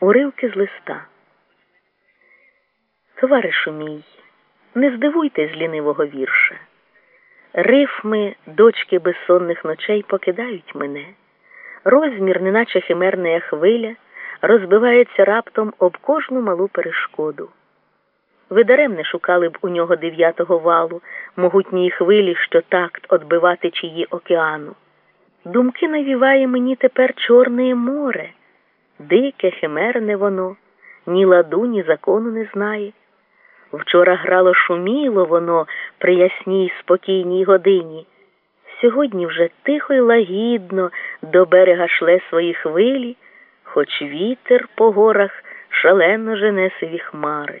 Уривки з листа. Товаришу мій, не здивуйте з лінивого вірша. Рифми, дочки безсонних ночей покидають мене. Розмір, неначе химерна хвиля, розбивається раптом об кожну малу перешкоду. Ви даремне шукали б у нього дев'ятого валу, могутньої хвилі, що такт отбивати чиї океану. Думки навіває мені тепер Чорне море, дике, химерне воно, ні ладу, ні закону не знає. Вчора грало шуміло воно при ясній спокійній годині. Сьогодні вже тихо й лагідно до берега шле свої хвилі, хоч вітер по горах шалено жене сиві хмари.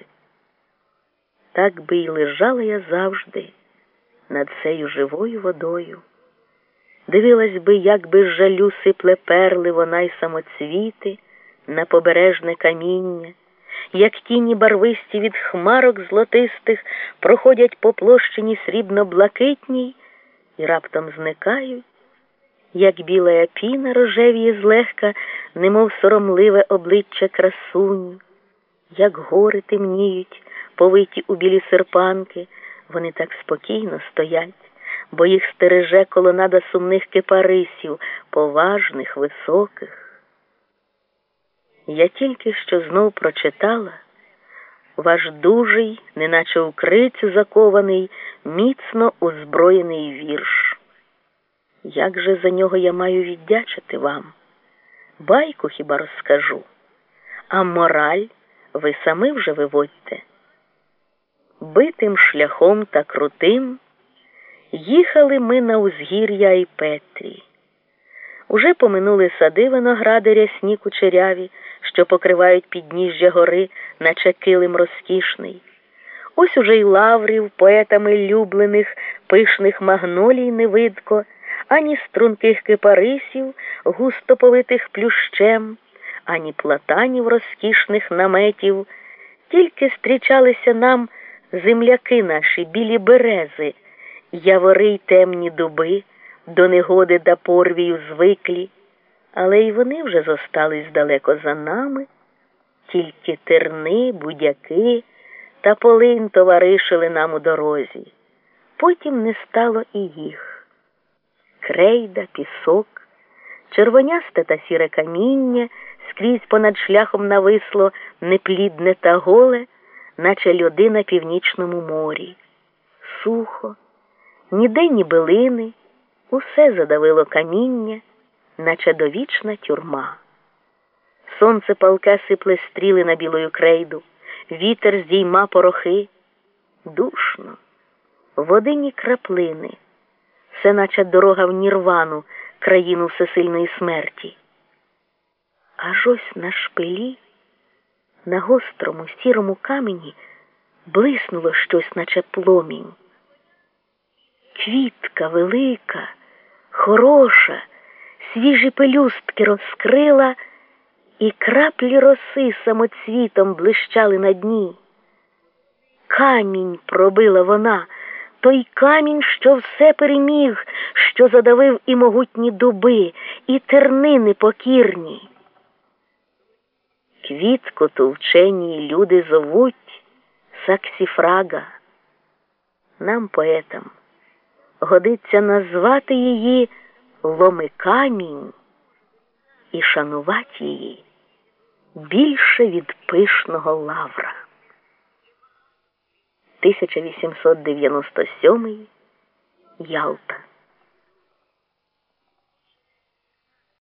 Так би й лежала я завжди над цією живою водою. Дивилась би, як би жалю сипле перли вона й самоцвіти на побережне каміння, як тіні барвисті від хмарок злотистих проходять по площині срібно-блакитній і раптом зникають, як біла піна рожевіє злегка, немов соромливе обличчя красуні, як гори темніють, повиті у білі серпанки, вони так спокійно стоять бо їх стереже колонада сумних кипарисів, поважних, високих. Я тільки що знов прочитала ваш дужий, неначе у крицю закований, міцно озброєний вірш. Як же за нього я маю віддячити вам? Байку хіба розкажу, а мораль ви самі вже виводьте. Битим шляхом та крутим. Їхали ми на узгір'я і Петрі. Уже поминули сади виногради рясні кучеряві, що покривають підніжжя гори, наче килим розкішний. Ось уже й лаврів, поетами люблених, пишних магнолій не видко, ані струнких кипарисів, густо повитих плющем, ані платанів розкішних наметів, тільки зустрічалися нам земляки наші, білі берези явори й темні дуби, до негоди да порвію звиклі, але й вони вже зостались далеко за нами, тільки терни, будяки та полинь товаришили нам у дорозі. Потім не стало і їх. Крейда, пісок, червонясте та сіре каміння скрізь понад шляхом нависло неплідне та голе, наче льоди на північному морі. Сухо ніде ні билини, усе задавило каміння, наче довічна тюрма. Сонце палке сипле стріли на білою крейду, вітер здійма порохи, душно, водині краплини, все наче дорога в нірвану, країну всесильної смерті. Аж ось на шпилі, на гострому сірому камені блиснуло щось, наче пломінь. Квітка велика, хороша, свіжі пелюстки розкрила, і краплі роси самоцвітом блищали на дні. Камінь пробила вона, той камінь, що все переміг, що задавив і могутні дуби, і тернини покірні. Квітку ту вчені люди зовуть Саксіфрага. Нам поетам годиться назвати її ломикамінь і шанувати її більше від пишного лавра. 1897 Ялта